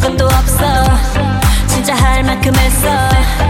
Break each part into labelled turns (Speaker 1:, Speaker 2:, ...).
Speaker 1: 조금도
Speaker 2: 없어. 진짜 할 만큼 했어.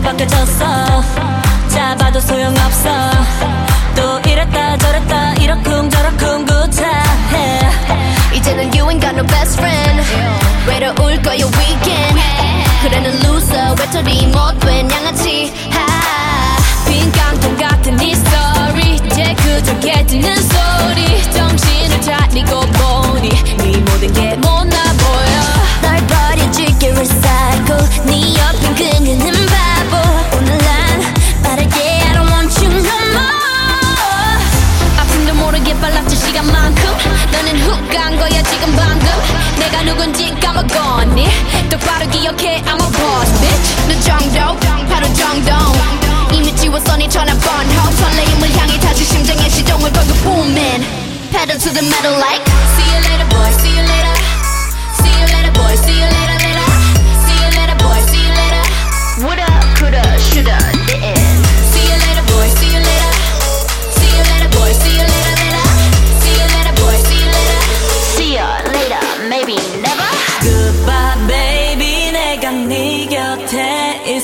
Speaker 2: 벗겨졌어? 잡아도 소용없어. 또 이랬다 저랬다 이러쿵 저러쿵 구차해.
Speaker 1: 이제는 you ain't got no best friend. 외로울 거야 weekend. 그래 는 loser 외톨이 못된 양아치. 하.
Speaker 2: 빈 깡통 같은 네 story. 이제 그저 개뛰는 소리. 정신을 차리고 보니? 네 모든 게 못나 보여.
Speaker 1: 널 버려줄게 recycle 네 옆
Speaker 2: 똑바로 기억해 I'm a boss bitch
Speaker 1: 너 정도 바로 정도 이미 지웠어 네 전화 번호 설레임을 향해 다시 심장의 시동을 걸고 booming pedal to the metal like
Speaker 2: See you later boy see you later See you later boy see you later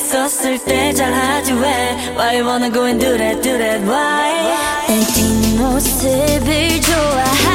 Speaker 2: 있었을 때 잘하지 왜 Why you wanna go and do that do that? Why?
Speaker 1: 내 뒷모습을 좋아하